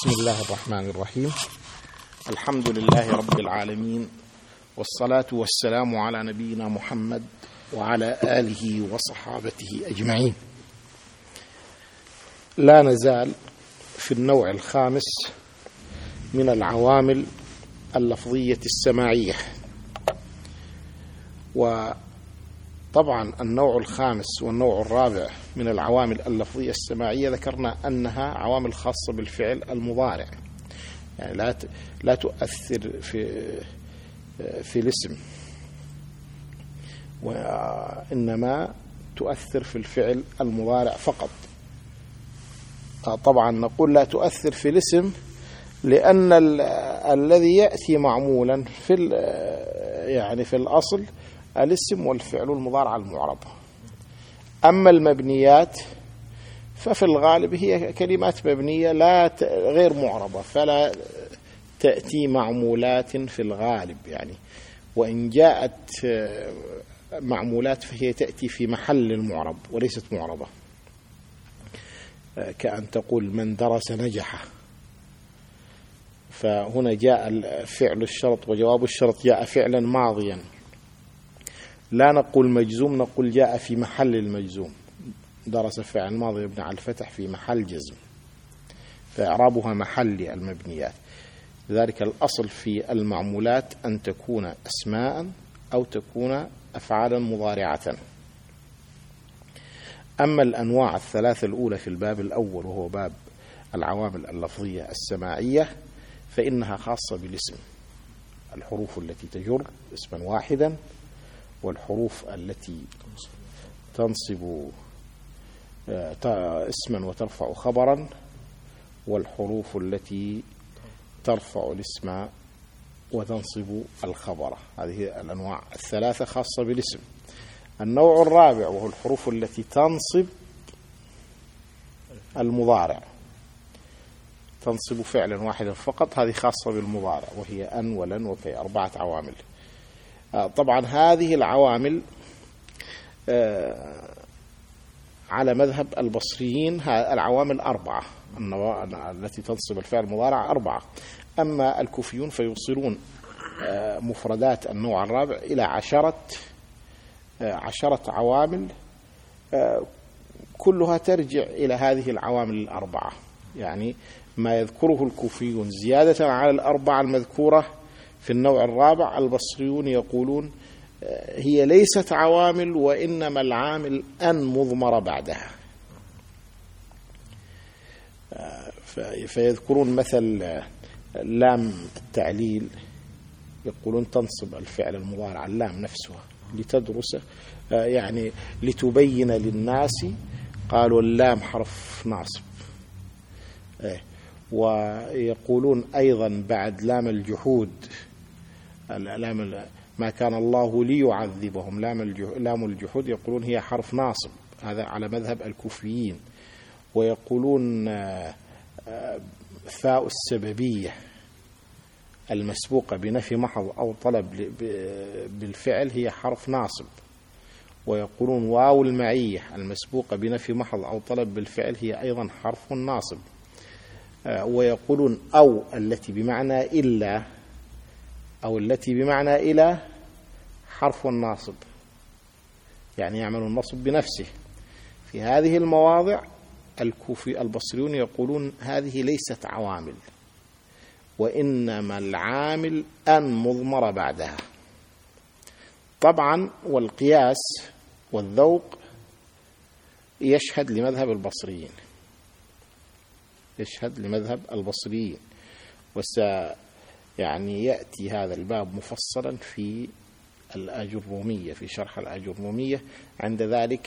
بسم الله الرحمن الرحيم. الحمد لله رب العالمين والصلاة والسلام على نبينا محمد وعلى آله وصحابته أجمعين. لا نزال في النوع الخامس من العوامل اللفظية السماعية وطبعا النوع الخامس والنوع الرابع من العوامل اللفظية السماعية ذكرنا أنها عوامل خاصة بالفعل المضارع. يعني لا لا تؤثر في في الاسم وإنما تؤثر في الفعل المضارع فقط. طبعا نقول لا تؤثر في الاسم لأن الذي يأتي معمولا في يعني في الأصل الاسم والفعل المضارع المعرب. أما المبنيات ففي الغالب هي كلمات مبنية لا غير معربة فلا تأتي معمولات في الغالب يعني. وإن جاءت معمولات فهي تأتي في محل المعرب وليست معربة. كأن تقول من درس نجح فهنا جاء فعل الشرط وجواب الشرط جاء فعلا ماضيا. لا نقول مجزوم نقول جاء في محل المجزوم. درس فعل ماضي يبنى على الفتح في محل جزم. فإعرابها محل المبنيات. ذلك الأصل في المعمولات أن تكون أسماء أو تكون أفعالا مضارعة. أما الأنواع الثلاثة الأولى في الباب الأول وهو باب العوامل اللفظية السماعية فإنها خاصة بالاسم. الحروف التي تجر اسما واحدا والحروف التي تنصب اسما وترفع خبرا والحروف التي ترفع الاسم وتنصب الخبر. هذه الأنواع الثلاثة خاصة بالاسم. النوع الرابع وهو الحروف التي تنصب المضارع. تنصب فعلا واحدا فقط هذه خاصة بالمضارع وهي أن ولن وكي أربعة عوامل. طبعا هذه العوامل على مذهب البصريين العوامل أربعة التي تنصب الفعل المضارع أربعة. أما الكوفيون فيوصلون مفردات النوع الرابع إلى عشرة عشرة عوامل كلها ترجع إلى هذه العوامل الأربعة. يعني ما يذكره الكوفيون زيادة على الأربعة المذكورة في النوع الرابع البصريون يقولون هي ليست عوامل وإنما العامل أن مضمر بعدها. فيذكرون مثل لام التعليل يقولون تنصب الفعل المضارع اللام نفسها لتدرسه يعني لتبين للناس قالوا اللام حرف ناصب. ويقولون أيضا بعد لام الجحود لام ما كان الله ليعذبهم. لام لام الجحود. يقولون هي حرف ناصب. هذا على مذهب الكوفيين. ويقولون فاء السببية المسبوقة بنفي محض أو طلب بالفعل هي حرف ناصب. ويقولون واو المعية المسبوقة بنفي محض أو طلب بالفعل هي أيضا حرف ناصب. ويقولون أو التي بمعنى إلا أو التي بمعنى إلى حرف ناصب. يعني يعمل النصب بنفسه. في هذه المواضع الكوفي البصريون يقولون هذه ليست عوامل وإنما العامل أن مضمر بعدها. طبعا والقياس والذوق يشهد لمذهب البصريين يشهد لمذهب البصريين. وس يعني يأتي هذا الباب مفصلا في الأجرومية في شرح الأجرومية. عند ذلك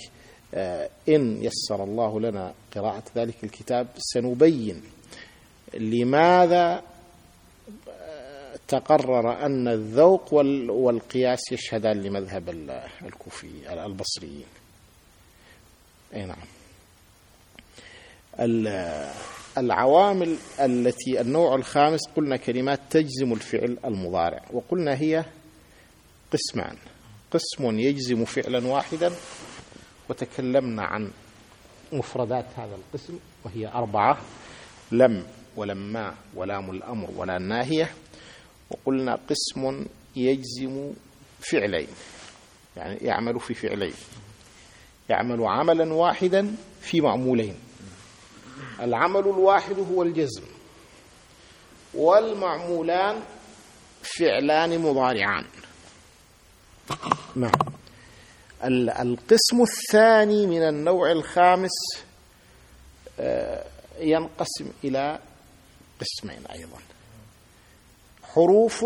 إن يسر الله لنا قراءة ذلك الكتاب سنبين لماذا تقرر أن الذوق والقياس يشهدان لمذهب الكوفي البصريين. أي نعم. العوامل التي النوع الخامس قلنا كلمات تجزم الفعل المضارع وقلنا هي قسمان قسم يجزم فعلا واحدا وتكلمنا عن مفردات هذا القسم وهي أربعة لم ولما ولام الأمر ولا الناهية وقلنا قسم يجزم فعلين يعني يعمل في فعلين يعمل عملا واحدا في معمولين. العمل الواحد هو الجزم. والمعمولان فعلان مضارعان. نعم. القسم الثاني من النوع الخامس آه، ينقسم إلى قسمين أيضا. حروف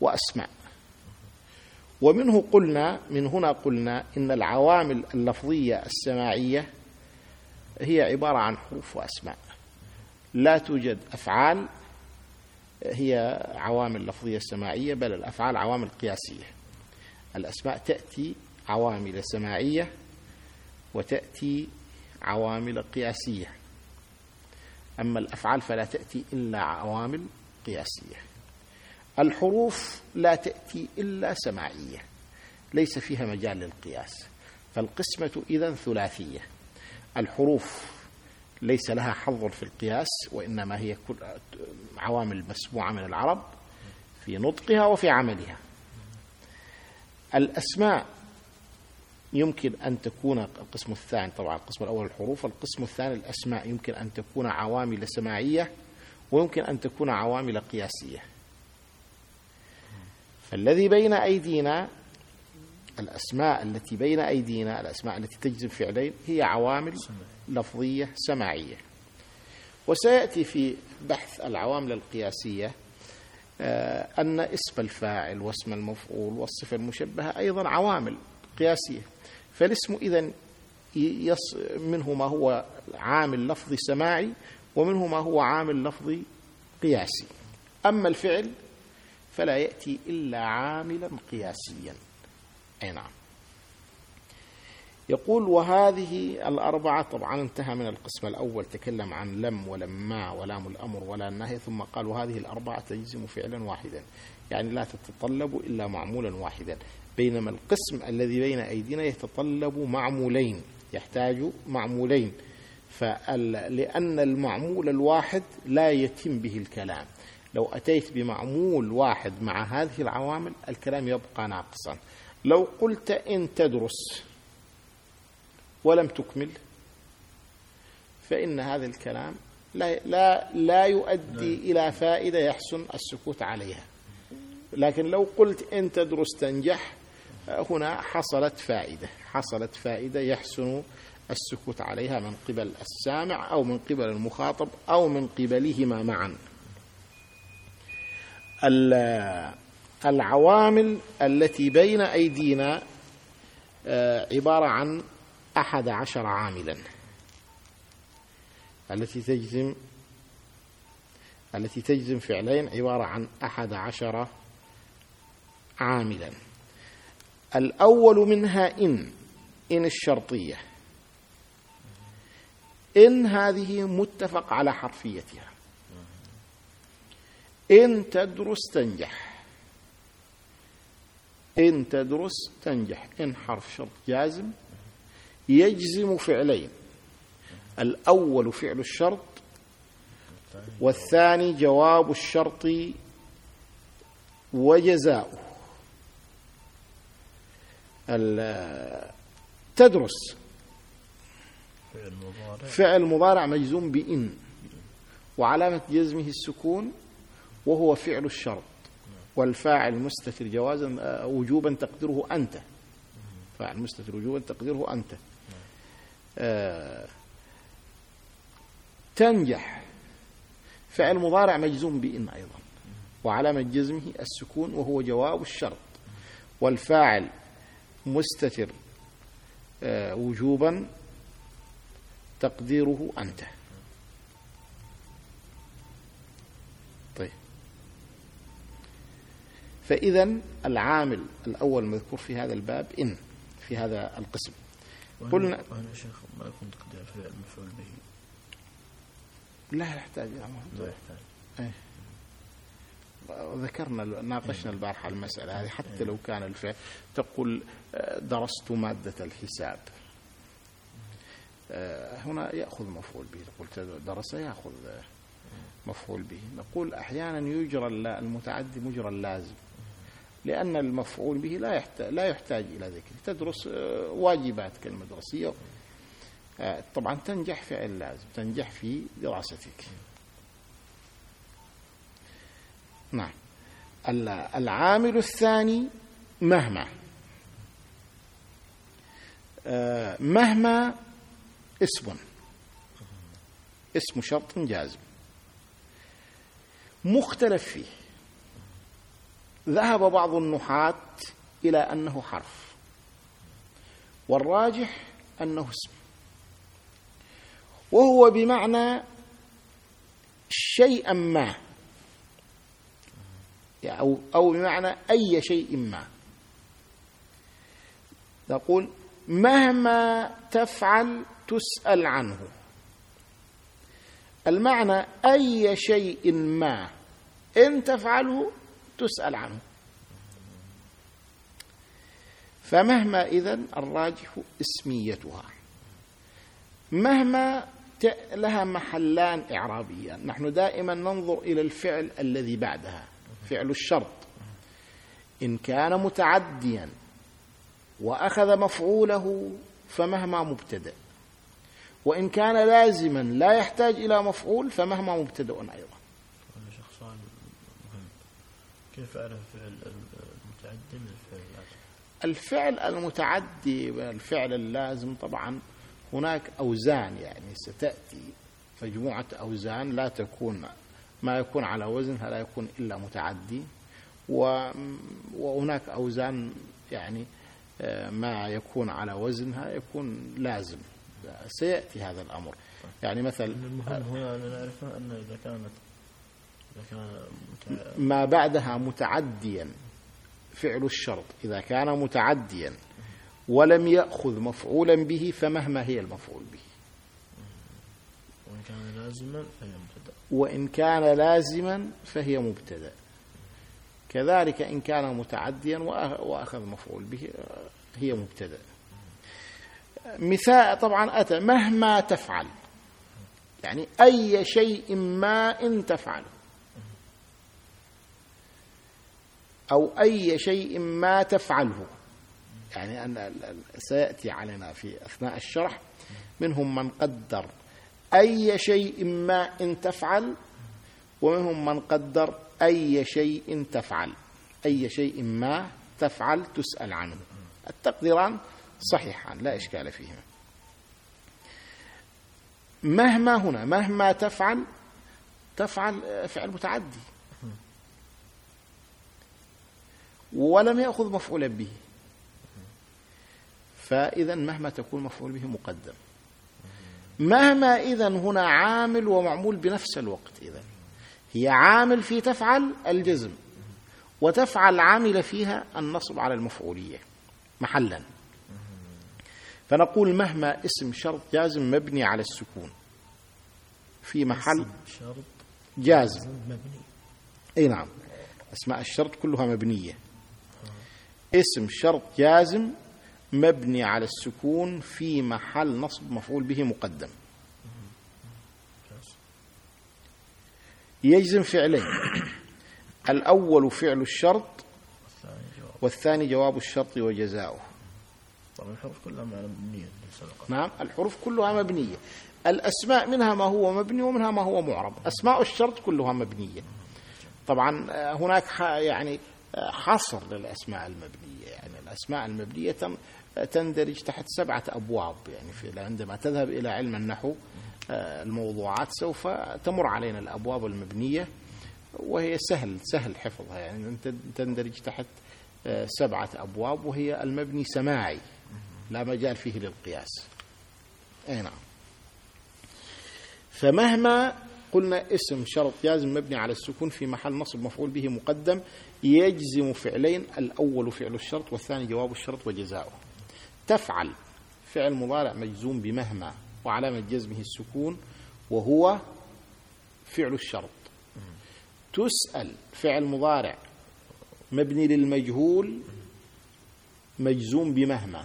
وأسماء. ومنه قلنا من هنا قلنا إن العوامل اللفظية السماعية هي عبارة عن حروف وأسماء. لا توجد أفعال هي عوامل لفظية سماعية بل الأفعال عوامل قياسية. الأسماء تأتي عوامل سماعية وتأتي عوامل قياسية. أما الأفعال فلا تأتي إلا عوامل قياسية. الحروف لا تأتي إلا سماعية ليس فيها مجال للقياس. فالقسمة إذا ثلاثية. الحروف ليس لها حظ في القياس وإنما هي كل عوامل مسموعة من العرب في نطقها وفي عملها. الأسماء يمكن أن تكون القسم الثاني طبعا القسم الأول الحروف القسم الثاني الأسماء يمكن أن تكون عوامل سماعية ويمكن أن تكون عوامل قياسية. فالذي بين أيدينا الأسماء التي بين أيدينا الأسماء التي تجزم فعلين هي عوامل لفظية سماعية. وسيأتي في بحث العوامل القياسية آه، أن اسم الفاعل واسم المفعول والصفة المشبهة أيضا عوامل قياسية. فالاسم إذا منه ما هو عامل لفظي سماعي ومنه ما هو عامل لفظي قياسي. أما الفعل فلا يأتي إلا عاملا قياسيا. أي نعم. يقول وهذه الأربعة طبعا انتهى من القسم الأول تكلم عن لم ولما ولام الأمر ولا النهي ثم قال وهذه الأربعة تجزم فعلا واحدا. يعني لا تتطلب إلا معمولا واحدا. بينما القسم الذي بين أيدينا يتطلب معمولين يحتاج معمولين. لأن المعمول الواحد لا يتم به الكلام. لو أتيت بمعمول واحد مع هذه العوامل الكلام يبقى ناقصا. لو قلت إن تدرس ولم تكمل فإن هذا الكلام لا لا لا يؤدي إلى فائدة يحسن السكوت عليها. لكن لو قلت إن تدرس تنجح هنا حصلت فائدة حصلت فائدة يحسن السكوت عليها من قبل السامع أو من قبل المخاطب أو من قبلهما معا. العوامل التي بين أيدينا آه، عبارة عن أحد عشر عاملا. التي تجزم التي تجزم فعلين عبارة عن أحد عشر عاملا. الأول منها إن إن الشرطية. إن هذه متفق على حرفيتها. إن تدرس تنجح. إن تدرس تنجح. إن حرف شرط جازم يجزم فعلين. الأول فعل الشرط والثاني جواب الشرط وجزاؤه. تدرس فعل مضارع مجزوم بإن. وعلامة جزمه السكون وهو فعل الشرط. والفاعل مستتر جوازا آه، وجوبا تقدره أنت. فاعل مستتر وجوبا تقدره أنت. آه، تنجح. فعل مضارع مجزوم بإن أيضا. وعلامة جزمه السكون وهو جواب الشرط. والفاعل مستتر آه، وجوبا تقديره أنت طيب فإذا العامل الأول المذكور في هذا الباب إن في هذا القسم. قلنا وهنا شيخ ما يكون تقدير فعل المفعول به. لا يحتاج لا يحتاج. أيه. ذكرنا ناقشنا البارحة المسألة هذه حتى لو كان الفعل. تقول آه، درست مادة الحساب. آه، هنا يأخذ مفعول به. تقول درس يأخذ آه، مفعول به. نقول أحيانا يجرى المتعدي مجرى اللازم. لأن المفعول به لا يحتاج, لا يحتاج إلى ذكر. تدرس آه، واجباتك المدرسية آه، طبعا تنجح فعل لازم تنجح في دراستك. نعم. ال- العامل الثاني مهما. آه، مهما اسم. اسم شرط جازم. مختلف فيه. ذهب بعض النحاة إلى أنه حرف والراجح أنه اسم وهو بمعنى شيئا ما أو بمعنى أي شيء ما. نقول مهما تفعل تسأل عنه. المعنى أي شيء ما إن تفعله تسأل عنه. فمهما إذن الراجح اسميتها. مهما لها محلان إعرابيان. نحن دائما ننظر إلى الفعل الذي بعدها. فعل الشرط. إن كان متعديا وأخذ مفعوله فمهما مبتدأ. وإن كان لازما لا يحتاج إلى مفعول فمهما مبتدأ أيضا هذا شيخ سؤال مهم كيف أعرف فعل المتعدي من الفعل اللازم؟ الفعل المتعدي والفعل اللازم طبعا هناك أوزان يعني ستأتي مجموعة أوزان لا تكون ما يكون على وزنها لا يكون إلا متعدي وهناك أوزان يعني آه، ما يكون على وزنها يكون لازم سيأتي هذا الأمر يعني مثل المهم هنا أن نعرف أن إذا كانت. ما بعدها متعديا فعل الشرط إذا كان متعديا ولم يأخذ مفعولا به فمهما هي المفعول به. وإن كان لازما فهي مبتدأ. وإن كان لازما فهي مبتدأ. كذلك إن كان متعديا وأخ- وأخذ مفعول به هي مبتدأ. مثال طبعا أتى مهما تفعل يعني أي شيء ما إن تفعل أو أي شيء ما تفعله. يعني أن سيأتي علينا في أثناء الشرح منهم من قدر أي شيء ما إن تفعل ومنهم من قدر أي شيء تفعل. أي شيء ما تفعل تسأل عنه. التقديران صحيحان لا إشكال فيهما. مهما هنا مهما تفعل تفعل فعل متعدي. ولم يأخذ مفعولا به. فإذا مهما تكون مفعول به مقدم. مهما إذا هنا عامل ومعمول بنفس الوقت إذا. هي عامل في تفعل الجزم. وتفعل عامل فيها النصب على المفعولية. محلا. فنقول مهما اسم شرط جازم مبني على السكون. في محل شرط جازم مبني. إي نعم. أسماء الشرط كلها مبنية. اسم شرط جازم مبني على السكون في محل نصب مفعول به مقدم. يجزم فعلين. الأول فعل الشرط والثاني جواب الشرط وجزاؤه. طبعا الحروف كلها مبنية نعم الحروف كلها مبنية. الأسماء منها ما هو مبني ومنها ما هو معرب. أسماء الشرط كلها مبنية. طبعا آه، هناك يعني حصر للأسماء المبنية. يعني الأسماء المبنية تن- تندرج تحت سبعة أبواب. يعني في عندما تذهب إلى علم النحو آه، الموضوعات سوف تمر علينا الأبواب المبنية وهي سهل سهل حفظها. يعني تندرج تحت آه، سبعة أبواب وهي المبني سماعي لا مجال فيه للقياس. أي نعم. فمهما قلنا اسم شرط جازم مبني على السكون في محل نصب مفعول به مقدم يجزم فعلين الأول فعل الشرط والثاني جواب الشرط وجزاؤه. تفعل فعل مضارع مجزوم بمهما وعلامة جزمه السكون وهو فعل الشرط. تسأل فعل مضارع مبني للمجهول مجزوم بمهما.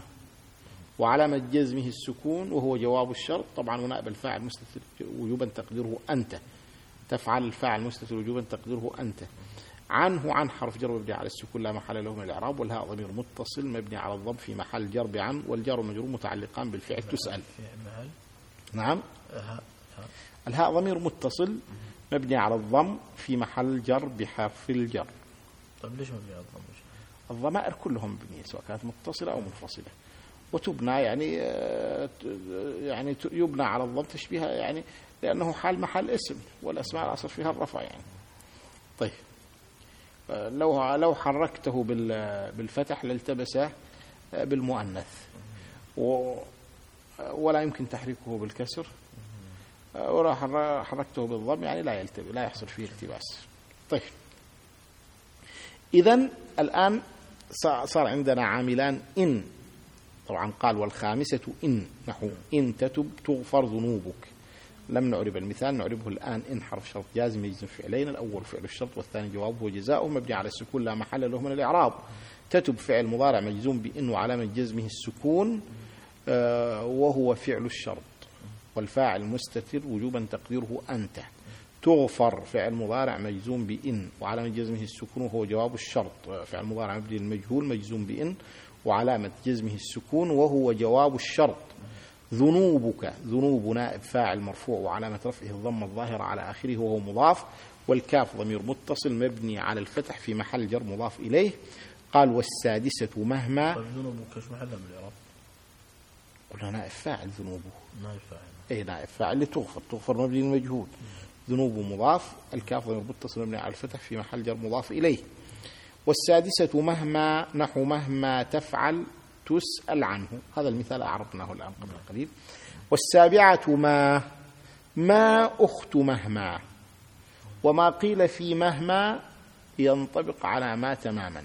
وعلامة جزمه السكون وهو جواب الشرط. طبعا ونائب الفاعل مستتر وجوبا تقديره أنت. تفعل الفاعل مستتر وجوبا تقديره أنت. عنه عن حرف جر مبني على السكون لا محل له من الإعراب والهاء ضمير متصل مبني على الضم في محل جر بعن والجار والمجرور متعلقان بالفعل تسأل. نعم. ها ها الهاء ضمير متصل مبني على الضم في محل جر بحرف الجر. طيب ليش مبني على الضم؟ الضمائر كلهم مبنية سواء كانت متصلة أو منفصلة. وتبنى يعني آه، يعني يبنى على الضم تشبيها يعني لأنه حال محل اسم والأسماء الأصل فيها الرفع يعني. طيب. لو لو حركته بال- بالفتح لالتبس آه، بالمؤنث. ولا يمكن تحريكه بالكسر. آه، ولو حر- حركته بالضم يعني لا يلتبس لا يحصل فيه التباس. طيب. إذا الآن صار صار عندنا عاملان إن طبعا قال والخامسة إن نحو إن تتب تغفر ذنوبك. لم نعرب المثال نعربه الآن إن حرف شرط جازم يجزم فعلين الأول فعل الشرط والثاني جوابه وجزاؤه مبني على السكون لا محل له من الإعراب. تتب فعل مضارع مجزوم بإن وعلامة جزمه السكون آه، وهو فعل الشرط. والفاعل مستتر وجوبا تقديره أنت. تغفر فعل مضارع مجزوم بإن وعلامة جزمه السكون وهو جواب الشرط. فعل مضارع مبني المجهول مجزوم بإن. وعلامة جزمه السكون وهو جواب الشرط. ذنوبك ذنوب نائب فاعل مرفوع وعلامة رفعه الضمة الظاهرة على آخره وهو مضاف والكاف ضمير متصل مبني على الفتح في محل جر مضاف إليه. قال والسادسة مهما. طيب ذنوبك إيش محلها من الإعراب؟ قلنا نائب فاعل ذنوبه. نائب فاعل. اي نائب فاعل لتغفر تغفر مبني المجهول ذنوب مضاف الكاف ضمير متصل مبني على الفتح في محل جر مضاف إليه. والسادسة مهما نحو مهما تفعل تسأل عنه. هذا المثال أعرضناه الآن قبل قليل. والسابعة ما ما أخت مهما وما قيل في مهما ينطبق على ما تماما.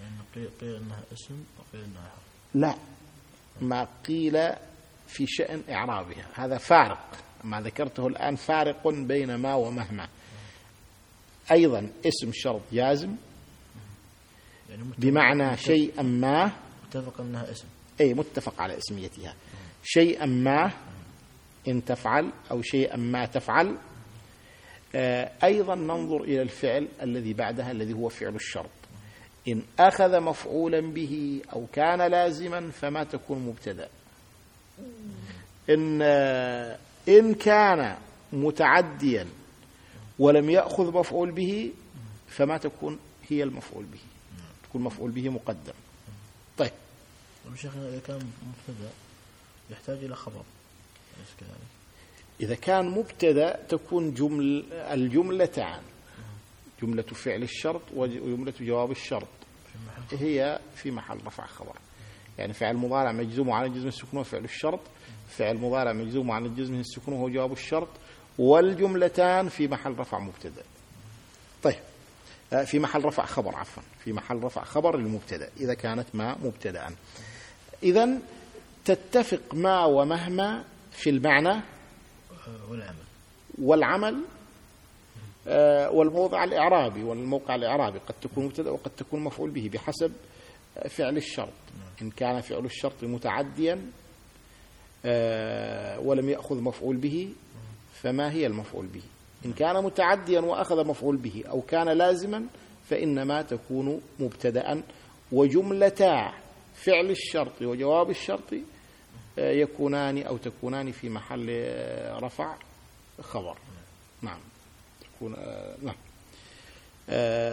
يعني قيل, إنها اسم وقيل حرف. لا ما قيل في شأن إعرابها. هذا فارق. ما ذكرته الآن فارق بين ما ومهما. أيضا اسم شرط جازم يعني بمعنى شيئا ما. متفق انها اسم. أي متفق على اسميتها. شيئا ما إن تفعل أو شيئا ما تفعل. آه، أيضا ننظر إلى الفعل الذي بعدها الذي هو فعل الشرط. إن أخذ مفعولا به أو كان لازما فما تكون مبتدأ. إن آه، إن كان متعديا ولم يأخذ مفعول به فما تكون هي المفعول به. تكون مفعول به مقدم. طيب. طيب يا شيخ إذا كان مبتدأ يحتاج إلى خبر. أليس كذلك؟ إذا كان مبتدأ تكون جمل الجملتان. جملة فعل الشرط وجملة جواب الشرط. في هي في محل رفع خبر. يعني فعل مضارع مجزوم على جزم السكون وفعل الشرط. فعل مضارع مجزوم على جزم السكون وهو جواب الشرط. والجملتان في محل رفع مبتدأ. طيب. في محل رفع خبر عفوا في محل رفع خبر للمبتدأ إذا كانت ما مبتدأ. إذا تتفق ما ومهما في المعنى آه، والعمل. والعمل آه، والموضع الإعرابي والموقع الإعرابي. قد تكون مبتدأ وقد تكون مفعول به بحسب آه، فعل الشرط. إن كان فعل الشرط متعديا آه، ولم يأخذ مفعول به فما هي المفعول به؟ إن كان متعديا وأخذ مفعول به أو كان لازما فإنما تكون مبتدأ وجملتا فعل الشرط وجواب الشرط آه، يكونان أو تكونان في محل آه، رفع خبر. نعم. تكون آه، نعم.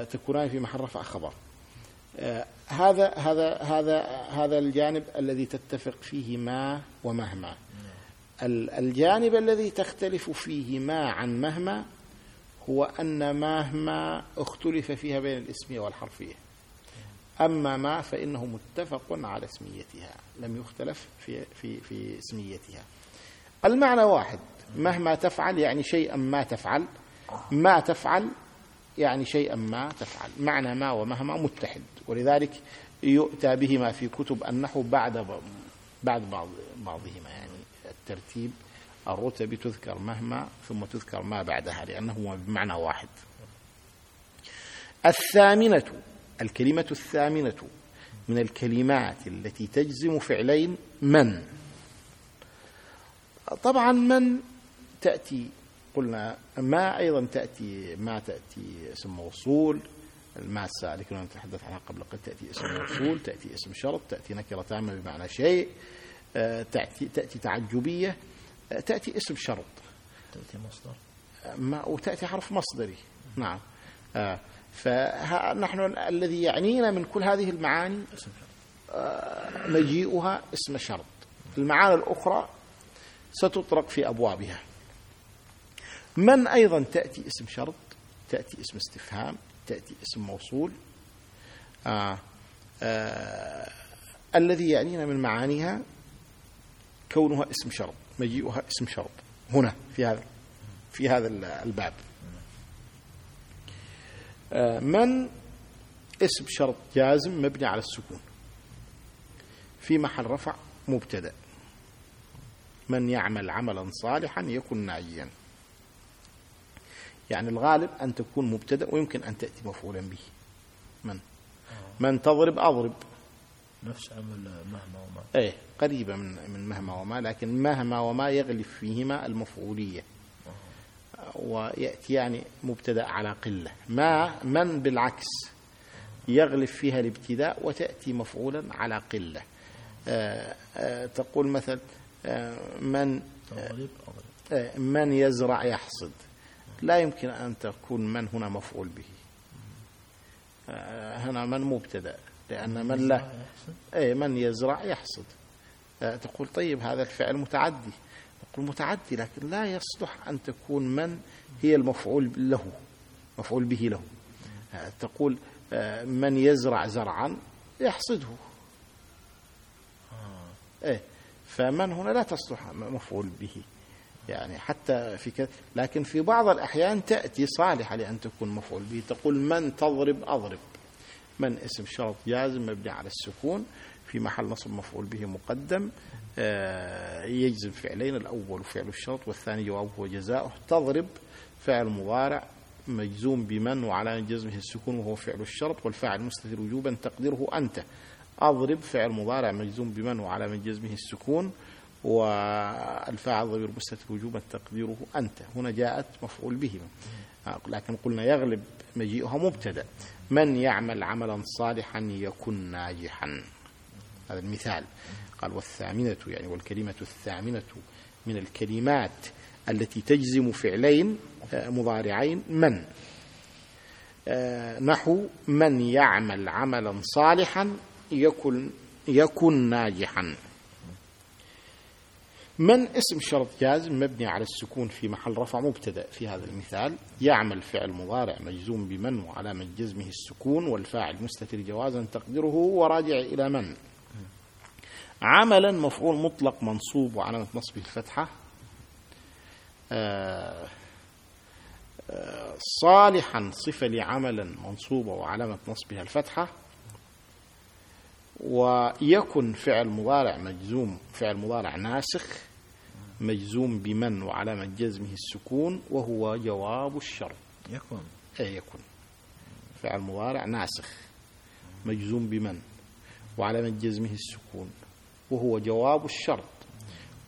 تكونان في محل رفع خبر. هذا هذا هذا هذا الجانب الذي تتفق فيه ما ومهما. الجانب الذي تختلف فيه ما عن مهما هو أن مهما اختلف فيها بين الاسمية والحرفية. أما ما فإنه متفق على اسميتها لم يختلف في في في اسميتها. المعنى واحد مهما تفعل يعني شيئا ما تفعل. ما تفعل يعني شيئا ما تفعل. معنى ما ومهما متحد. ولذلك يؤتى بهما في كتب النحو بعد بعد بعض بعضهما يعني. الترتيب الرتب تذكر مهما ثم تذكر ما بعدها لأنهما بمعنى واحد. الثامنة الكلمة الثامنة من الكلمات التي تجزم فعلين من؟ طبعا من تأتي قلنا ما أيضا تأتي ما تأتي اسم موصول اللي كنا نتحدث عنها قبل قد تأتي اسم موصول تأتي اسم شرط تأتي نكرة تامة بمعنى شيء. تأتي, تأتي تعجبية آه، تأتي اسم شرط. تأتي مصدر. ما وتأتي حرف مصدري. نعم. آه، فنحن الذي يعنينا من كل هذه المعاني مجيئها اسم شرط. المعاني الأخرى ستطرق في أبوابها. من أيضا تأتي اسم شرط؟ تأتي اسم استفهام تأتي اسم موصول. آه آه الذي يعنينا من معانيها كونها اسم شرط مجيئها اسم شرط. هنا في هذا في هذا الباب. آه من اسم شرط جازم مبني على السكون؟ في محل رفع مبتدأ. من يعمل عملا صالحا يكن ناجيا. يعني الغالب أن تكون مبتدأ ويمكن أن تأتي مفعولا به. من؟ من تضرب أضرب. نفس عمل مهما وما. إيه قريبة من من مهما وما لكن مهما وما يغلب فيهما المفعولية. ويأتي يعني مبتدأ على قلة. ما من بالعكس يغلب فيها الابتداء وتأتي مفعولا على قلة. آه، آه، تقول مثلا آه، من آه، من يزرع يحصد. لا يمكن أن تكون من هنا مفعول به. آه، هنا من مبتدأ. لأن من لا أي من يزرع يحصد. آه، تقول طيب هذا الفعل متعدي. تقول متعدي لكن لا يصلح أن تكون من هي المفعول له مفعول به له. آه، تقول آه، من يزرع زرعا يحصده. إيه فمن هنا لا تصلح مفعول به. يعني حتى في كذا لكن في بعض الأحيان تأتي صالحة لأن تكون مفعول به. تقول من تضرب أضرب. من اسم شرط جازم مبني على السكون في محل نصب مفعول به مقدم آه، يجزم فعلين الأول فعل الشرط والثاني جوابه وجزاؤه تضرب فعل مضارع مجزوم بمن وعلى جزمه السكون وهو فعل الشرط والفاعل مستتر وجوبا تقديره أنت. أضرب فعل مضارع مجزوم بمن وعلى جزمه السكون والفاعل ضمير مستتر وجوبا تقديره أنت. هنا جاءت مفعول به. آه، لكن قلنا يغلب مجيئها مبتدأ. من يعمل عملا صالحا يكن ناجحا. هذا المثال. قال والثامنة يعني والكلمة الثامنة من الكلمات التي تجزم فعلين آه، مضارعين. من؟ آه، نحو من يعمل عملا صالحا يكن يكن ناجحا. من اسم شرط جازم مبني على السكون في محل رفع مبتدأ. في هذا المثال يعمل فعل مضارع مجزوم بمن وعلامة جزمه السكون والفاعل مستتر جوازا تقديره وراجع إلى من؟ عملا مفعول مطلق منصوب وعلامة نصبه الفتحة. آه، آه، صالحا صفة لعملا منصوبة وعلامة نصبها الفتحة. ويكن فعل مضارع مجزوم فعل مضارع ناسخ مجزوم بمن وعلامة جزمه السكون وهو جواب الشرط يكون. أي يكن فعل مضارع ناسخ مجزوم بمن وعلامة جزمه السكون وهو جواب الشرط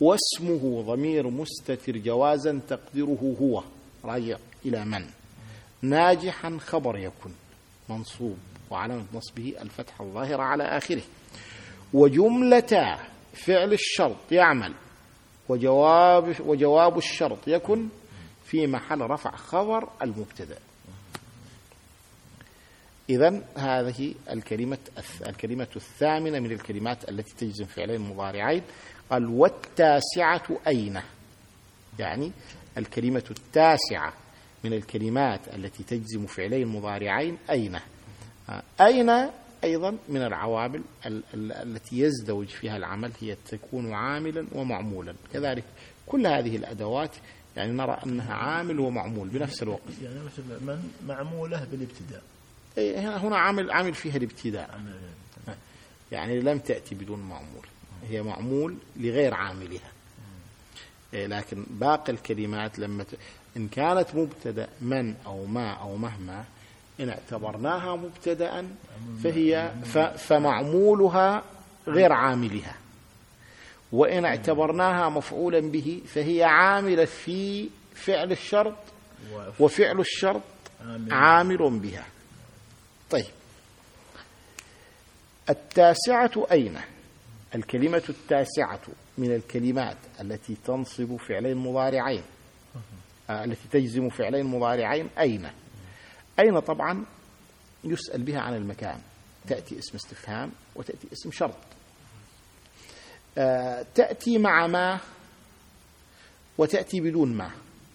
واسمه ضمير مستتر جوازا تقديره هو. راجع إلى من. ناجحا خبر يكن منصوب وعلامة نصبه الفتحة الظاهرة على آخره. وجملة فعل الشرط يعمل وجواب وجواب الشرط يكن في محل رفع خبر المبتدأ. إذا هذه الكلمة الكلمة الثامنة من الكلمات التي تجزم فعلين مضارعين. قال والتاسعة أين؟ يعني الكلمة التاسعة. من الكلمات التي تجزم فعلين مضارعين أين؟ أين أيضا من العوامل ال- ال- التي يزدوج فيها العمل؟ هي تكون عاملا ومعمولا. كذلك كل هذه الأدوات يعني نرى أنها عامل ومعمول بنفس الوقت. يعني مثل من؟ معمولة بالابتداء. هنا هنا عامل عامل فيها الابتداء. يعني لم تأتي بدون معمول. هي معمول لغير عاملها. لكن باقي الكلمات لما. إن كانت مبتدأ من أو ما أو مهما إن اعتبرناها مبتدأ فهي فمعمولها غير عاملها. وإن اعتبرناها مفعولا به فهي عاملة في فعل الشرط وف- وفعل الشرط عامل بها. طيب. التاسعة أين؟ الكلمة التاسعة من الكلمات التي تنصب فعلين مضارعين. التي تجزم فعلين مضارعين. أين؟ أين طبعا؟ يسأل بها عن المكان. تأتي اسم استفهام وتأتي اسم شرط. آه، تأتي مع ما وتأتي بدون ما.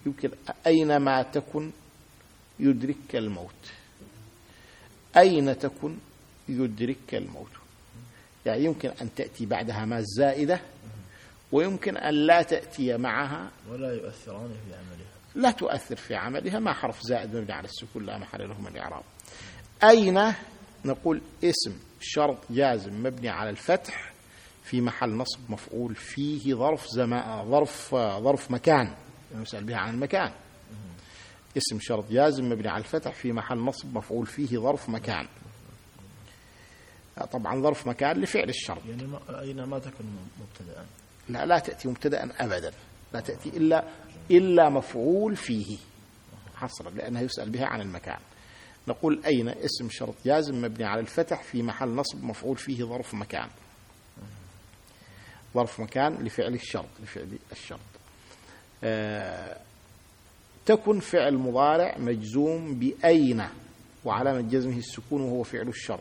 يمكن أينما تكن يدركك الموت. أين تكن يدركك الموت؟ يعني يمكن أن تأتي بعدها ما الزائدة ويمكن أن لا تأتي معها ولا يؤثران في عملها لا تؤثر في عملها ما حرف زائد مبني على السكون لا محل له من الإعراب أين؟ نقول اسم شرط جازم مبني على الفتح في محل نصب مفعول فيه ظرف زمان ظرف ظرف مكان نسأل بها عن المكان. اسم شرط جازم مبني على الفتح في محل نصب مفعول فيه ظرف مكان. طبعا ظرف مكان لفعل الشرط. يعني ما أين ما تكن مبتدأ؟ لا لا تأتي مبتدأ أبدا. لا تأتي إلا إلا مفعول فيه. حصرا لأنها يسأل بها عن المكان. نقول أين؟ اسم شرط جازم مبني على الفتح في محل نصب مفعول فيه ظرف مكان. ظرف مكان لفعل الشرط لفعل الشرط. آه تكن فعل مضارع مجزوم بأين؟ وعلامة جزمه السكون وهو فعل الشرط.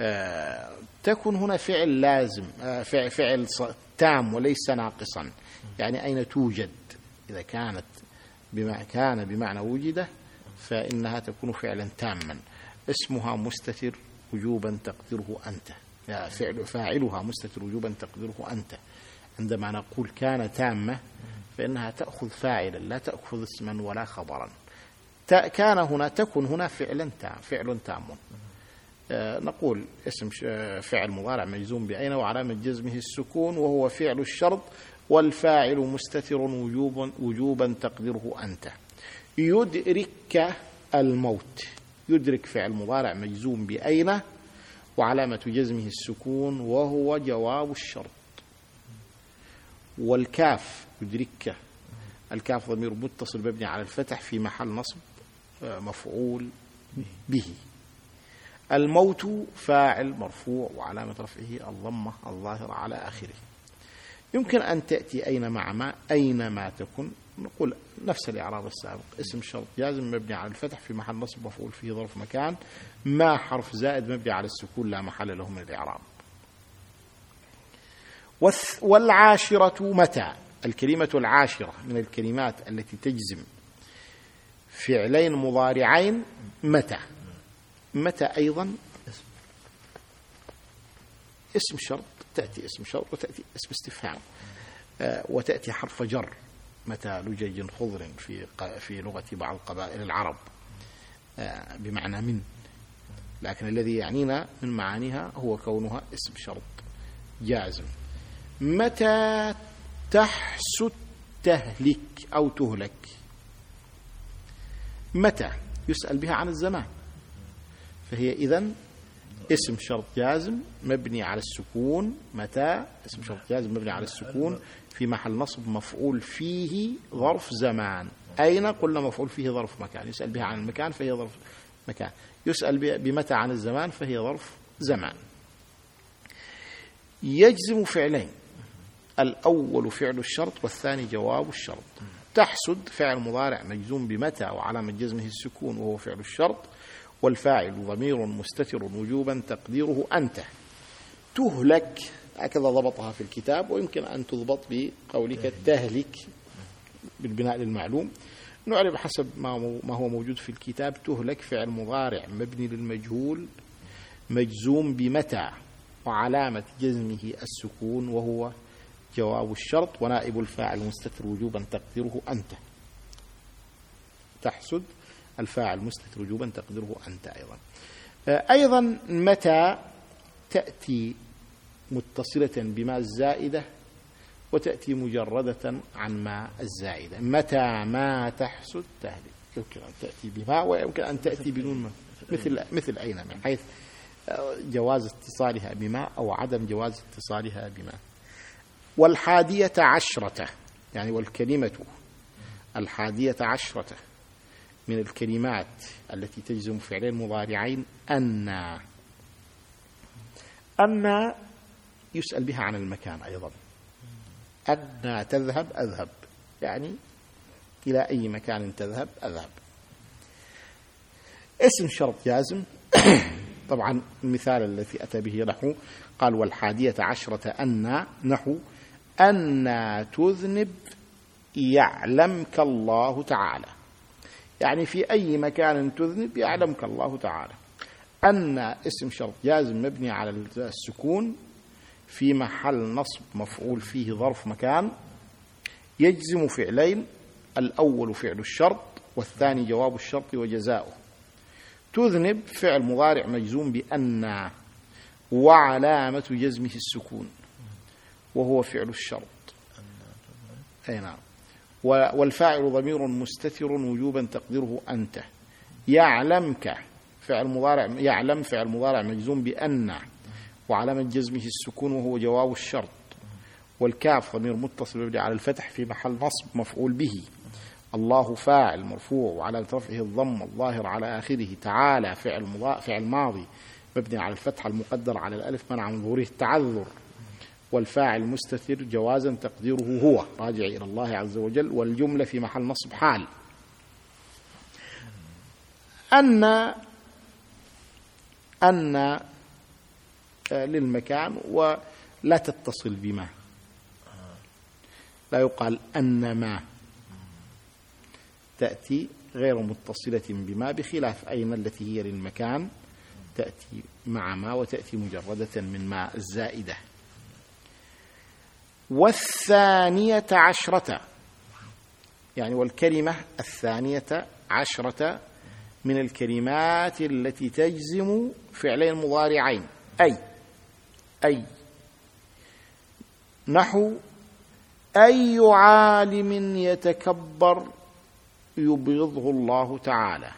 آه، تكن هنا فعل لازم آه، فعل, فعل تام وليس ناقصا. يعني أين توجد؟ إذا كانت بما كان بمعنى وجد فإنها تكون فعلا تاما. اسمها مستتر وجوبا تقدره أنت. يعني فعل فاعلها مستتر وجوبا تقدره أنت. عندما نقول كان تامة فإنها تأخذ فاعلا لا تأخذ اسما ولا خبرا. كان هنا تكن هنا فعلا تام فعل تام. آه، نقول اسم آه، فعل مضارع مجزوم بأين وعلامة جزمه السكون وهو فعل الشرط والفاعل مستتر وجوبا وجوبا تقدره أنت. يدرك الموت. يدرك فعل مضارع مجزوم بأين؟ وعلامة جزمه السكون وهو جواب الشرط. والكاف يدرك. الكاف ضمير متصل مبني على الفتح في محل نصب آه، مفعول به. الموت فاعل مرفوع وعلامة رفعه الضمة الظاهرة على آخره. يمكن أن تأتي أين مع ما أينما تكن. نقول نفس الإعراب السابق اسم شرط جازم مبني على الفتح في محل نصب مفعول فيه ظرف مكان. ما حرف زائد مبني على السكون لا محل له من الإعراب. والعاشرة متى؟ الكلمة العاشرة من الكلمات التي تجزم فعلين مضارعين متى؟ متى أيضا؟ اسم شرط. تأتي اسم شرط وتأتي اسم استفهام. آه، وتأتي حرف جر متى لجج خضر في في لغة بعض قبائل العرب. آه، بمعنى من. لكن الذي يعنينا من معانيها هو كونها اسم شرط. جازم متى تحسد تهلك أو تهلك؟ متى؟ يسأل بها عن الزمان. فهي إذن اسم شرط جازم مبني على السكون. متى؟ اسم شرط جازم مبني على السكون في محل نصب مفعول فيه ظرف زمان. أين قلنا مفعول فيه ظرف مكان؟ يسأل بها عن المكان فهي ظرف مكان. يسأل بمتى عن الزمان فهي ظرف زمان. يجزم فعلين. الأول فعل الشرط والثاني جواب الشرط. تحسد فعل مضارع مجزوم بمتى وعلامة جزمه السكون وهو فعل الشرط. والفاعل ضمير مستتر وجوبا تقديره أنت. تهلك هكذا ضبطها في الكتاب ويمكن أن تضبط بقولك تهلك بالبناء للمعلوم. نعرف حسب ما هو موجود في الكتاب. تهلك فعل مضارع مبني للمجهول مجزوم بمتى؟ وعلامة جزمه السكون وهو جواب الشرط. ونائب الفاعل مستتر وجوبا تقديره أنت. تحسد؟ الفاعل مستتر وجوبا تقديره أنت أيضا. آه، أيضا متى تأتي متصلة بما الزائدة وتأتي مجردة عن ما الزائدة؟ متى ما تحسد تهلك يمكن أن تأتي بما ويمكن أن تأتي بدون ما. مثل مثل أين؟ من حيث جواز اتصالها بما أو عدم جواز اتصالها بما. والحادية عشرة يعني والكلمة الحادية عشرة. من الكلمات التي تجزم فعلين مضارعين أن. أن يسأل بها عن المكان أيضا. أن تذهب أذهب. يعني إلى أي مكان تذهب أذهب. اسم شرط جازم طبعا المثال الذي أتى به نحو قال والحادية عشرة أن نحو أن تذنب يعلمك الله تعالى. يعني في أي مكان تذنب يعلمك الله تعالى. أن اسم شرط جازم مبني على السكون في محل نصب مفعول فيه ظرف مكان يجزم فعلين الأول فعل الشرط والثاني جواب الشرط وجزاؤه. تذنب فعل مضارع مجزوم بأن وعلامة جزمه السكون وهو فعل الشرط. أي نعم. والفاعل ضمير مستتر وجوبا تقديره أنت. يعلمك فعل مضارع يعلم فعل مضارع مجزوم بأن وعلامة جزمه السكون وهو جواب الشرط. والكاف ضمير متصل مبني على الفتح في محل نصب مفعول به. الله فاعل مرفوع وعلى رفعه الضم الظاهر على آخره تعالى فعل فعل ماضي مبني على الفتح المقدر على الألف منع من ظهوره التعذر. والفاعل مستتر جوازا تقديره هو. راجع إلى الله عز وجل والجملة في محل نصب حال. أن أن للمكان ولا تتصل بما. لا يقال أن ما. تأتي غير متصلة بما بخلاف أين التي هي للمكان. تأتي مع ما وتأتي مجردة من ما الزائدة. والثانية عشرة. يعني والكلمة الثانية عشرة من الكلمات التي تجزم فعلين مضارعين. أي أي. نحو أي عالم يتكبر يبغضه الله تعالى.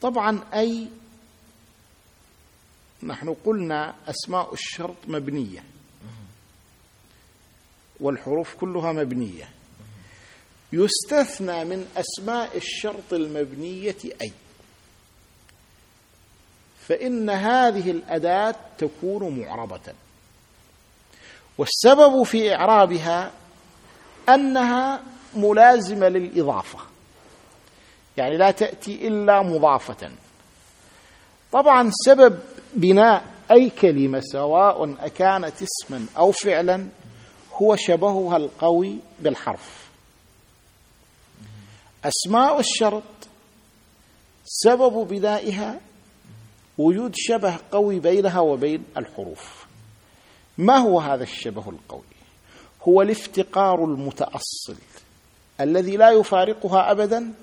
طبعا أي نحن قلنا أسماء الشرط مبنية. والحروف كلها مبنية. يستثنى من أسماء الشرط المبنية أي. فإن هذه الأداة تكون معربة. والسبب في إعرابها أنها ملازمة للإضافة. يعني لا تأتي إلا مضافة. طبعا سبب بناء أي كلمة سواء أكانت اسما أو فعلا هو شبهها القوي بالحرف. أسماء الشرط سبب بنائها وجود شبه قوي بينها وبين الحروف. ما هو هذا الشبه القوي؟ هو الافتقار المتأصل الذي لا يفارقها أبدا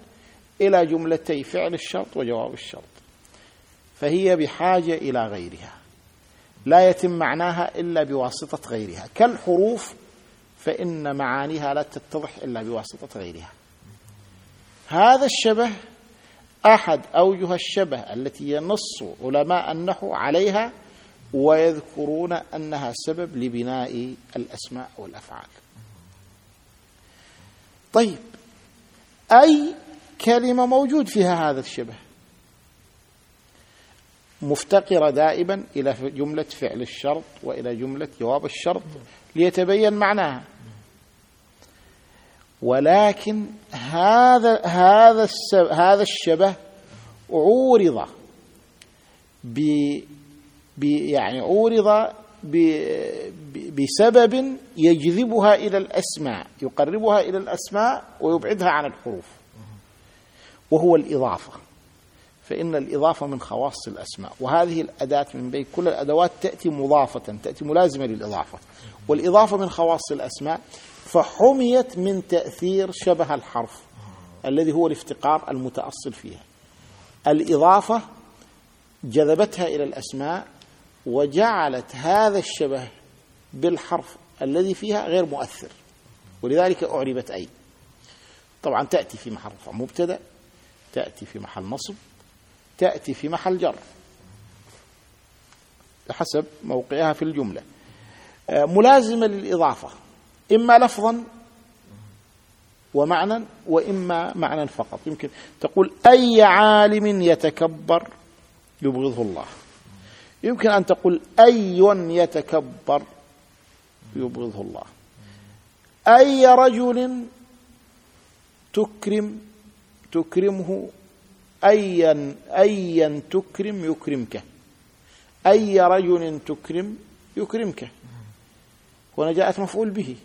إلى جملتي فعل الشرط وجواب الشرط. فهي بحاجة إلى غيرها. لا يتم معناها إلا بواسطة غيرها. كالحروف فإن معانيها لا تتضح إلا بواسطة غيرها. هذا الشبه أحد أوجه الشبه التي ينص علماء النحو عليها ويذكرون أنها سبب لبناء الأسماء والأفعال. طيب أي كلمة موجود فيها هذا الشبه؟ مفتقرة دائما إلى جملة فعل الشرط وإلى جملة جواب الشرط ليتبين معناها. ولكن هذا هذا هذا الشبه عورض ب يعني عورض بسبب يجذبها إلى الأسماء يقربها إلى الأسماء ويبعدها عن الحروف. وهو الإضافة. فإن الإضافة من خواص الأسماء. وهذه الأداة من بين كل الأدوات تأتي مضافة تأتي ملازمة للإضافة. والإضافة من خواص الأسماء فحميت من تأثير شبه الحرف الذي هو الافتقار المتأصل فيها. الإضافة جذبتها إلى الأسماء وجعلت هذا الشبه بالحرف الذي فيها غير مؤثر ولذلك أعربت أي. طبعا تأتي في محل رفع مبتدأ تأتي في محل نصب تأتي في محل جر بحسب موقعها في الجملة. آه، ملازمة للإضافة. إما لفظا ومعنى وإما معنى فقط. يمكن تقول أي عالم يتكبر يبغضه الله. يمكن أن تقول أي يتكبر يبغضه الله. أي رجل تكرم تكرمه أيا أيا تكرم يكرمك. أي رجل تكرم يكرمك. هنا جاءت مفعول به.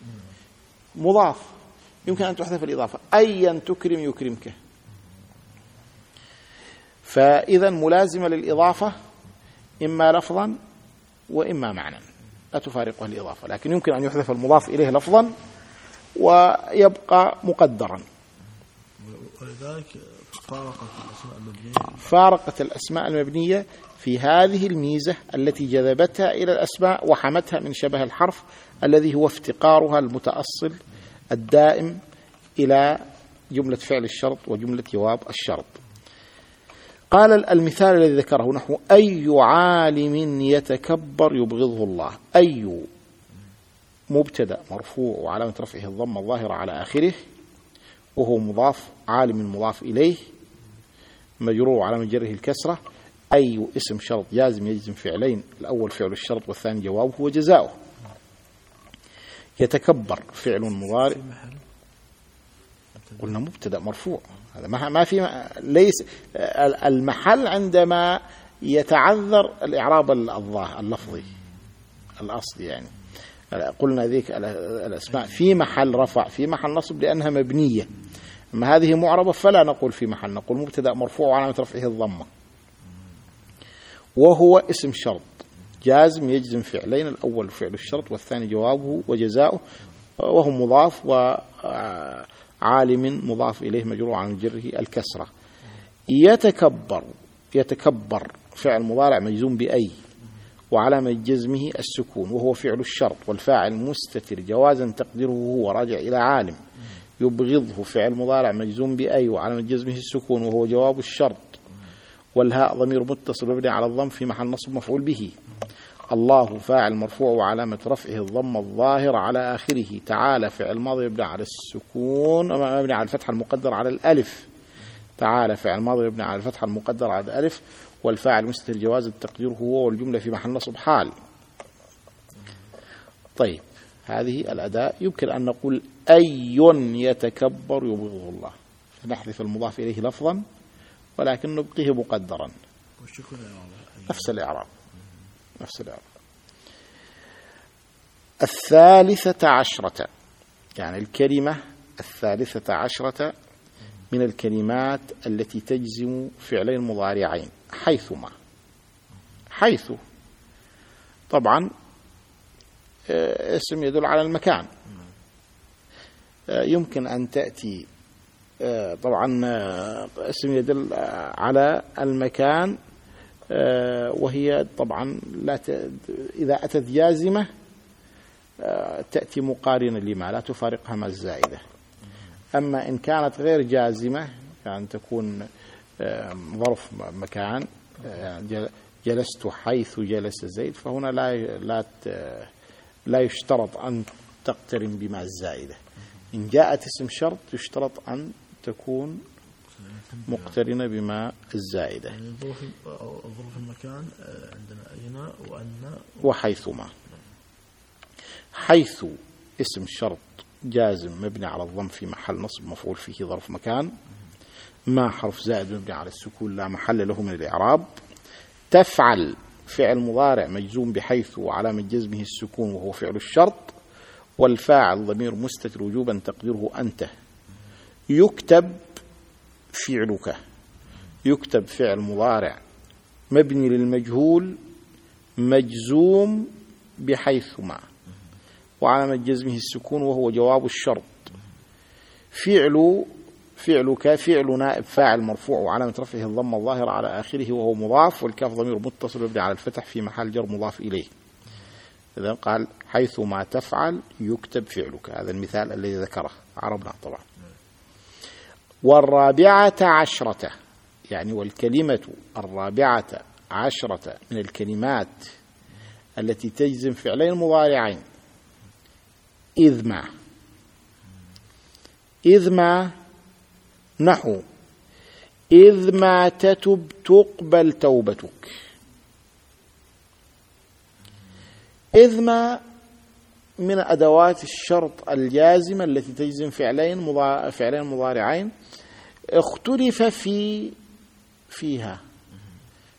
مضاف. يمكن أن تحذف الإضافة. أيا تكرم يكرمك. فإذا ملازمة للإضافة إما لفظا وإما معنى لا تفارقها الإضافة لكن يمكن أن يحذف المضاف إليه لفظا ويبقى مقدرا. ولذلك فارقت الأسماء المبنية. في هذه الميزة التي جذبتها إلى الأسماء وحمتها من شبه الحرف الذي هو افتقارها المتأصل الدائم إلى جملة فعل الشرط وجملة جواب الشرط. قال المثال الذي ذكره نحو أي عالم يتكبر يبغضه الله. أي. مبتدأ مرفوع وعلامة رفعه الضمة الظاهرة على آخره. وهو مضاف عالم مضاف إليه مجرور على جره الكسرة أي اسم شرط جازم يجزم فعلين الأول فعل الشرط والثاني جوابه وجزاؤه. يتكبر فعل مضارع. قلنا مبتدأ مرفوع. هذا ما ما في ليس المحل عندما يتعذر الإعراب الظاهر اللفظي الأصلي يعني. قلنا ذيك الأسماء. في محل رفع في محل نصب لأنها مبنية. أما هذه معربه فلا نقول في محل نقول مبتدأ مرفوع وعلامة رفعه الضمة. وهو اسم شرط. جازم يجزم فعلين الأول فعل الشرط والثاني جوابه وجزاؤه وهو مضاف وعالم مضاف إليه مجرور عن جره الكسرة. يتكبر يتكبر فعل مضارع مجزوم بأي وعلامة جزمه السكون وهو فعل الشرط والفاعل مستتر جوازا تقديره هو راجع إلى عالم. يبغضه فعل مضارع مجزوم بأي وعلامة جزمه السكون وهو جواب الشرط. والهاء ضمير متصل مبني على الضم في محل نصب مفعول به. الله فاعل مرفوع وعلامة رفعه الضم الظاهر على آخره. تعالى فعل ماضي مبني على السكون مبني على الفتحة المقدر على الألف. تعالى فعل ماضي مبني على الفتحة المقدر على الألف. والفاعل مستتر جواز التقدير هو والجملة في محل نصب حال. طيب هذه الأداء يمكن أن نقول أي يتكبر يبغضه الله. فنحذف المضاف إليه لفظا ولكن نبقيه مقدرا؟ نفس الإعراب. نفس الإعراب. الثالثة عشرة. يعني الكلمة الثالثة عشرة من الكلمات التي تجزم فعلين مضارعين حيثما. حيث. طبعا آه، اسم يدل على المكان. يمكن أن تأتي آه، طبعا آه، اسم يدل آه، على المكان وهي طبعا لا ت... إذا أتت جازمة تأتي مقارنة لما لا تفارقها مع الزائدة. أما إن كانت غير جازمة يعني تكون ظرف مكان جل- جلست حيث جلس زيد فهنا لا لا لا يشترط أن تقترن بما الزائدة. إن جاءت اسم شرط يشترط أن تكون مقترنة بما الزائدة. يعني ظروف المكان آه، عندنا أين وأن وحيثما. حيث اسم شرط جازم مبني على الضم في محل نصب مفعول فيه ظرف مكان ما حرف زائد مبني على السكون لا محل له من الإعراب. تفعل فعل مضارع مجزوم بحيث وعلامة جزمه السكون وهو فعل الشرط. والفاعل ضمير مستتر وجوبا تقديره أنت. يكتب فعلك. يكتب فعل مضارع. مبني للمجهول مجزوم بحيثما. وعلامة جزمه السكون وهو جواب الشرط. فعل فعلك فعل نائب فاعل مرفوع وعلامة رفعه الضمة الظاهرة على آخره وهو مضاف والكاف ضمير متصل يبني على الفتح في محل جر مضاف إليه. إذا قال حيثما تفعل يكتب فعلك. هذا المثال الذي ذكره عربنا طبعا. والرابعة عشرة. يعني والكلمة الرابعة عشرة من الكلمات التي تجزم فعلين مضارعين. إذ ما. إذ ما نحو. إذ ما تتب تقبل توبتك. إذ ما من أدوات الشرط الجازمة التي تجزم فعلين فعلين مضارعين اختلف في فيها.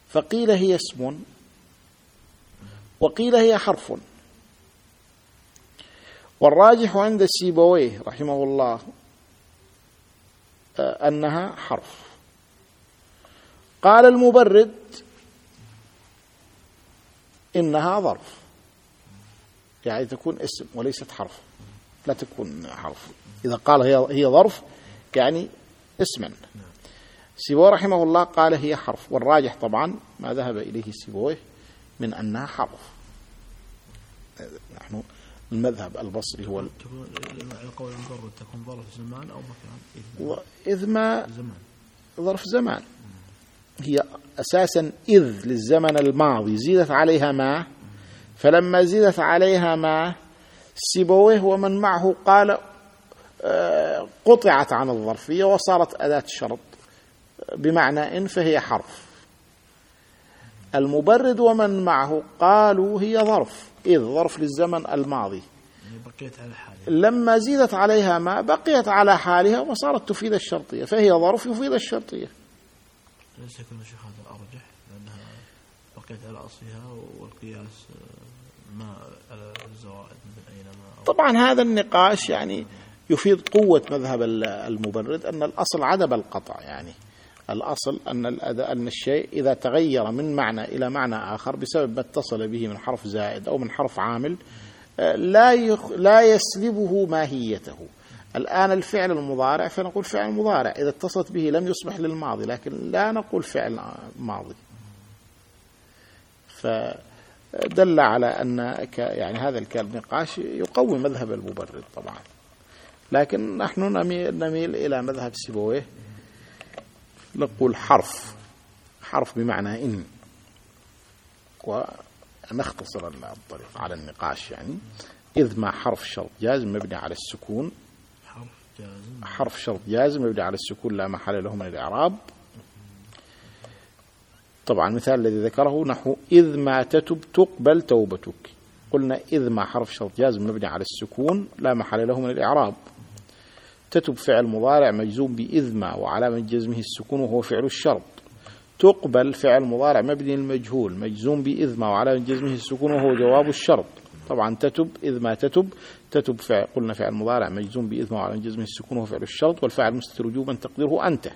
فقيل هي اسم وقيل هي حرف. والراجح عند السيبويه رحمه الله آه، أنها حرف. قال المبرد إنها ظرف. يعني تكون اسم وليست حرف. لا تكون حرف. إذا قال هي هي ظرف يعني اسما. سيبويه رحمه الله قال هي حرف. والراجح طبعا ما ذهب إليه سيبويه من أنها حرف. نحن المذهب البصري هو تكون قول المبرد تكون ظرف زمان أو مكان إذ ما زمان. ظرف زمان. هي أساسا إذ للزمن الماضي. زيدت عليها ما؟ فلما زيدت عليها ما سيبويه ومن معه قال آه، قطعت عن الظرفية وصارت أداة شرط بمعنى إن فهي حرف. المبرد ومن معه قالوا هي ظرف إذ ظرف للزمن الماضي. يعني بقيت على حالها. لما زيدت عليها ما بقيت على حالها وصارت تفيد الشرطية فهي ظرف يفيد الشرطية. ليس يكون الشيخ هذا أرجح لأنها بقيت على أصلها والقياس ما الزوائد من أينما طبعا هذا النقاش يعني يفيد قوة مذهب المبرد أن الأصل عدم القطع يعني. الأصل أن أن الشيء إذا تغير من معنى إلى معنى آخر بسبب ما اتصل به من حرف زائد أو من حرف عامل لا لا يسلبه ماهيته. الآن الفعل المضارع فنقول فعل مضارع. إذا اتصلت به لم يصبح للماضي لكن لا نقول فعل ماضي. فدل على أن يعني هذا النقاش يقوي مذهب المبرد طبعا. لكن نحن نميل, نميل إلى مذهب سيبويه. نقول حرف. حرف بمعنى إن. ونختصر الطريق على النقاش يعني. إذ ما حرف شرط جازم مبني على السكون. حرف جازم. حرف شرط جازم مبني على السكون لا محل له من الإعراب. طبعا المثال الذي ذكره نحو إذ ما تتب تقبل توبتك. قلنا إذ ما حرف شرط جازم مبني على السكون لا محل له من الإعراب. تتب فعل مضارع مجزوم بإذ ما وعلامة جزمه السكون وهو فعل الشرط. تقبل فعل مضارع مبني المجهول مجزوم بإذ ما وعلامة جزمه السكون وهو جواب الشرط. طبعا تتب إذ ما تتب تتب فعل قلنا فعل مضارع مجزوم بإذ ما وعلامة جزمه السكون وهو فعل الشرط والفاعل مستتر وجوبا تقديره أنت.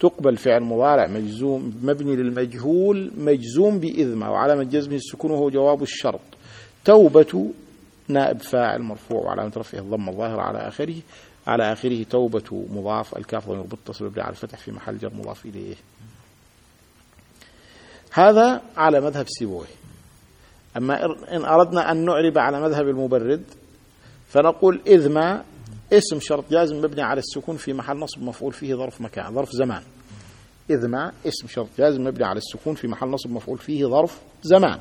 تقبل فعل مضارع مجزوم مبني للمجهول مجزوم بإذ ما وعلامة جزمه السكون وهو جواب الشرط. توبة نائب فاعل مرفوع وعلامة رفعه الضم الظاهر على آخره. على آخره توبة مضاف الكاف ضمير متصل على الفتح في محل جر مضاف إليه. هذا على مذهب سيبويه أما إن أردنا أن نعرب على مذهب المبرد فنقول إذ ما اسم شرط جازم مبني على السكون في محل نصب مفعول فيه ظرف مكان ظرف زمان. إذ ما اسم شرط جازم مبني على السكون في محل نصب مفعول فيه ظرف زمان.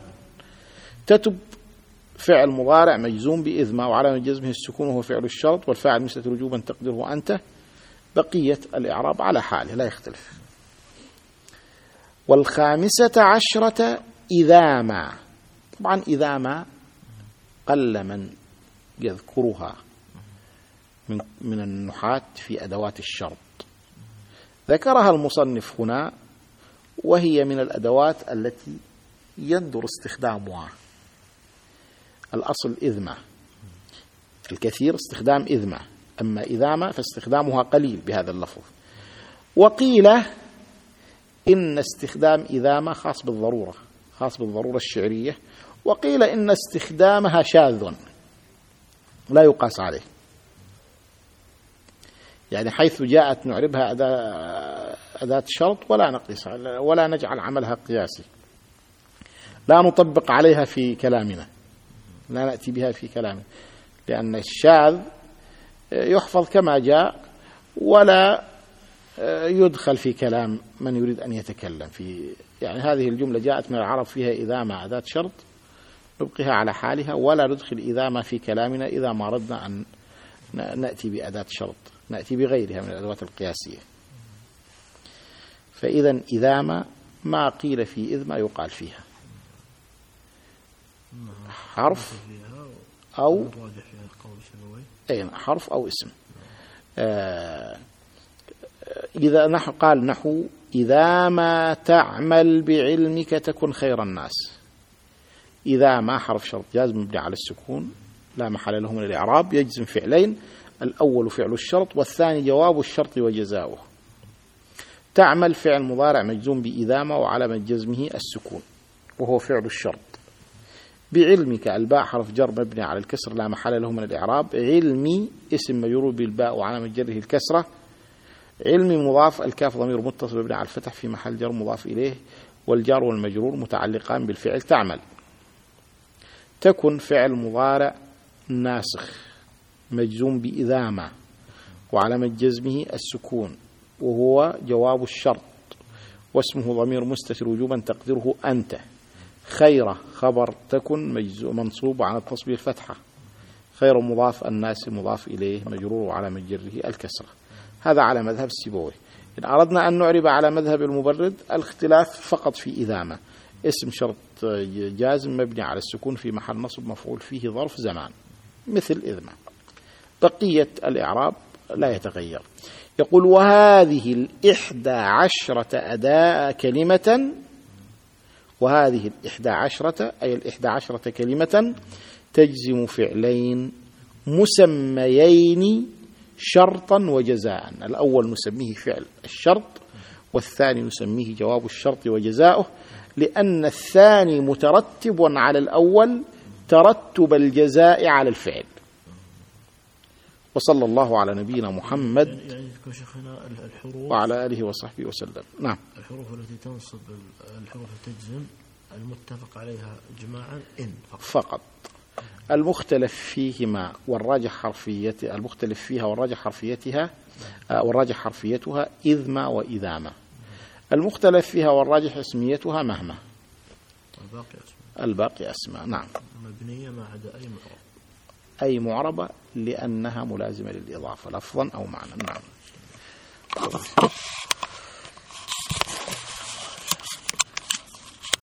تتب فعل مضارع مجزوم بإذ ما وعلامة جزمه السكون وهو فعل الشرط والفاعل مثل وجوبا تقدره أنت. بقية الإعراب على حاله لا يختلف. والخامسة عشرة إذا ما. طبعا إذا ما قل من يذكرها. من من النحاة في أدوات الشرط. ذكرها المصنف هنا وهي من الأدوات التي يندر استخدامها. الأصل إذمة. الكثير استخدام إذمة. أما إذامة فاستخدامها قليل بهذا اللفظ. وقيل إن استخدام إذامة خاص بالضرورة خاص بالضرورة الشعرية. وقيل إن استخدامها شاذ لا يقاس عليه. يعني حيث جاءت نعربها أداة, شرط ولا نقيس ولا نجعل عملها قياسي. لا نطبق عليها في كلامنا. لا نأتي بها في كلامه لأن الشاذ يحفظ كما جاء ولا يدخل في كلام من يريد أن يتكلم. في يعني هذه الجملة جاءت من العرب فيها إذا ما أداة شرط نبقيها على حالها ولا ندخل إذا ما في كلامنا إذا ما أردنا أن نأتي بأداة شرط. نأتي بغيرها من الأدوات القياسية. فإذا إذا ما ما قيل في إذ ما يقال فيها. حرف أو أي حرف أو اسم. آه إذا نحو قال نحو إذا ما تعمل بعلمك تكن خير الناس. إذا ما حرف شرط جازم مبني على السكون لا محل له من الإعراب يجزم فعلين الأول فعل الشرط والثاني جواب الشرط وجزاؤه. تعمل فعل مضارع مجزوم بإذامة وعلامة جزمه السكون وهو فعل الشرط. بعلمك الباء حرف جر مبني على الكسر لا محل له من الإعراب. علمي اسم مجرور بالباء وعلامة جره الكسرة. علمي مضاف الكاف ضمير متصل مبني على الفتح في محل جر مضاف إليه والجار والمجرور متعلقان بالفعل تعمل. تكن فعل مضارع ناسخ. مجزوم بإذامة وعلامة جزمه السكون وهو جواب الشرط واسمه ضمير مستتر وجوبا تقديره أنت. خير خبر تكن منصوب على التصبير فتحة. خير مضاف الناس مضاف إليه مجرور على مجره الكسرة. هذا على مذهب السيبوي. إن أردنا أن نعرب على مذهب المبرد الاختلاف فقط في إذامة. اسم شرط جازم مبني على السكون في محل نصب مفعول فيه ظرف زمان مثل إذمة. بقية الإعراب لا يتغير. يقول وهذه الإحدى عشرة أداء كلمة وهذه الإحدى عشرة أي الإحدى عشرة كلمة تجزم فعلين مسميين شرطا وجزاء. الأول نسميه فعل الشرط والثاني نسميه جواب الشرط وجزاؤه لأن الثاني مترتب على الأول ترتب الجزاء على الفعل. وصلى الله على نبينا محمد يعني شيخنا الحروف. وعلى آله وصحبه وسلم. نعم. الحروف التي تنصب الحروف تجزم المتفق عليها جماعا إن فقط, فقط. المختلف فيهما والراجح حرفيتها المختلف فيها والراجح حرفيتها آه، والراجح حرفيتها إذ ما وإذا ما المختلف فيها والراجح اسميتها مهما. الباقي أسماء. الباقي أسماء. نعم. مبنية ما عدا أي معرب. أي معربة لأنها ملازمة للإضافة لفظا أو معنى نعم.